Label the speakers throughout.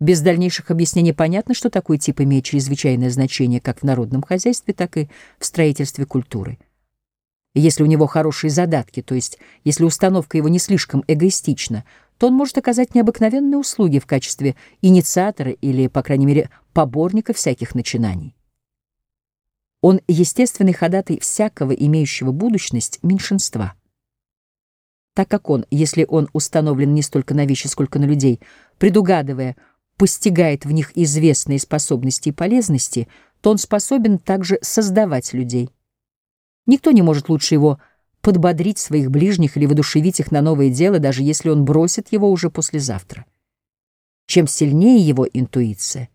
Speaker 1: Без дальнейших объяснений понятно, что такой тип имеет чрезвычайное значение как в народном хозяйстве, так и в строительстве культуры. Если у него хорошие задатки, то есть если установка его не слишком эгоистична, то он может оказать необыкновенные услуги в качестве инициатора или, по крайней мере, поборника всяких начинаний. Он естественный ходатай всякого имеющего будущность меньшинства. Так как он, если он установлен не столько на вещи, сколько на людей, предугадывая, постигает в них известные способности и полезности, то он способен также создавать людей. Никто не может лучше его подбодрить своих ближних или воодушевить их на новое дело, даже если он бросит его уже послезавтра. Чем сильнее его интуиция,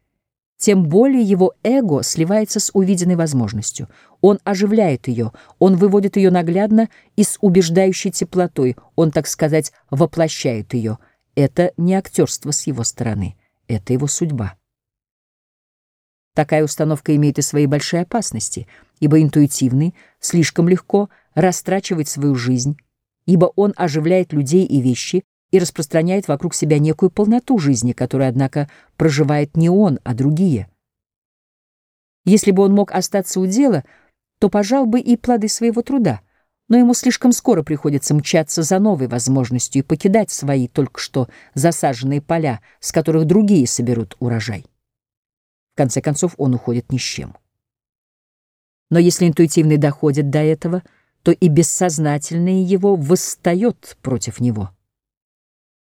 Speaker 1: тем более его эго сливается с увиденной возможностью. Он оживляет ее, он выводит ее наглядно и с убеждающей теплотой, он, так сказать, воплощает ее. Это не актерство с его стороны. Это его судьба. Такая установка имеет и свои большие опасности, ибо интуитивный слишком легко растрачивает свою жизнь, ибо он оживляет людей и вещи и распространяет вокруг себя некую полноту жизни, которую, однако, проживает не он, а другие. Если бы он мог остаться у дела, то пожал бы и плоды своего труда но ему слишком скоро приходится мчаться за новой возможностью и покидать свои только что засаженные поля, с которых другие соберут урожай. В конце концов, он уходит ни с чем. Но если интуитивный доходит до этого, то и бессознательное его восстает против него.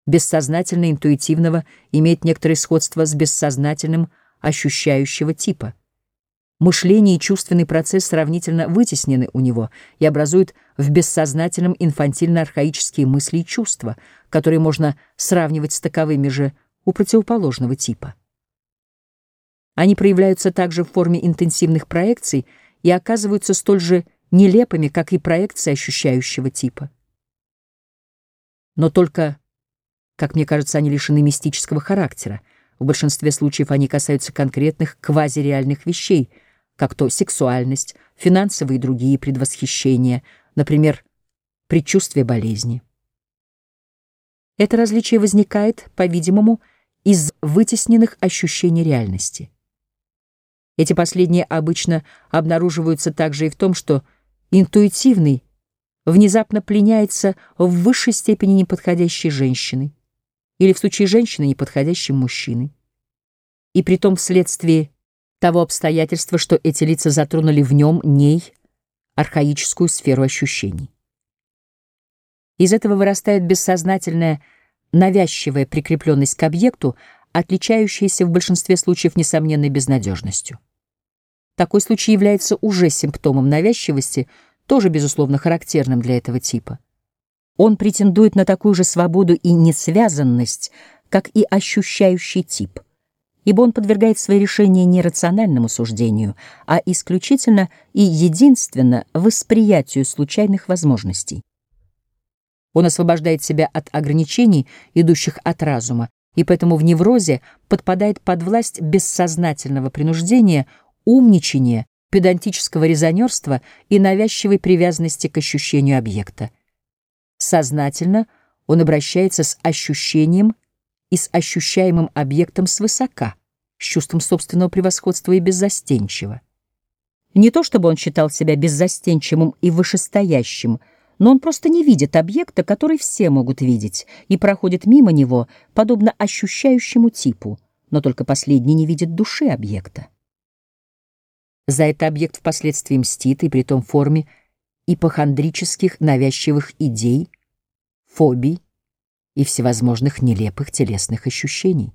Speaker 1: Бессознательное интуитивного имеет некоторое сходство с бессознательным ощущающего типа — Мышление и чувственный процесс сравнительно вытеснены у него и образуют в бессознательном инфантильно-архаические мысли и чувства, которые можно сравнивать с таковыми же у противоположного типа. Они проявляются также в форме интенсивных проекций и оказываются столь же нелепыми, как и проекции ощущающего типа. Но только, как мне кажется, они лишены мистического характера. В большинстве случаев они касаются конкретных квазиреальных вещей — как то сексуальность, финансовые и другие предвосхищения, например, предчувствие болезни. Это различие возникает, по-видимому, из вытесненных ощущений реальности. Эти последние обычно обнаруживаются также и в том, что интуитивный внезапно пленяется в высшей степени неподходящей женщиной или в случае женщины неподходящим мужчиной. И притом вследствие того обстоятельства, что эти лица затронули в нем, ней, архаическую сферу ощущений. Из этого вырастает бессознательная, навязчивая прикрепленность к объекту, отличающаяся в большинстве случаев несомненной безнадежностью. Такой случай является уже симптомом навязчивости, тоже, безусловно, характерным для этого типа. Он претендует на такую же свободу и несвязанность, как и ощущающий тип ибо он подвергает свои решения не рациональному суждению, а исключительно и единственно восприятию случайных возможностей. Он освобождает себя от ограничений, идущих от разума, и поэтому в неврозе подпадает под власть бессознательного принуждения, умничания, педантического резонерства и навязчивой привязанности к ощущению объекта. Сознательно он обращается с ощущением и с ощущаемым объектом свысока, с чувством собственного превосходства и беззастенчиво. Не то чтобы он считал себя беззастенчивым и вышестоящим, но он просто не видит объекта, который все могут видеть, и проходит мимо него, подобно ощущающему типу, но только последний не видит души объекта. За это объект впоследствии мстит, и при том форме ипохондрических навязчивых идей, фобий, и всевозможных нелепых телесных ощущений.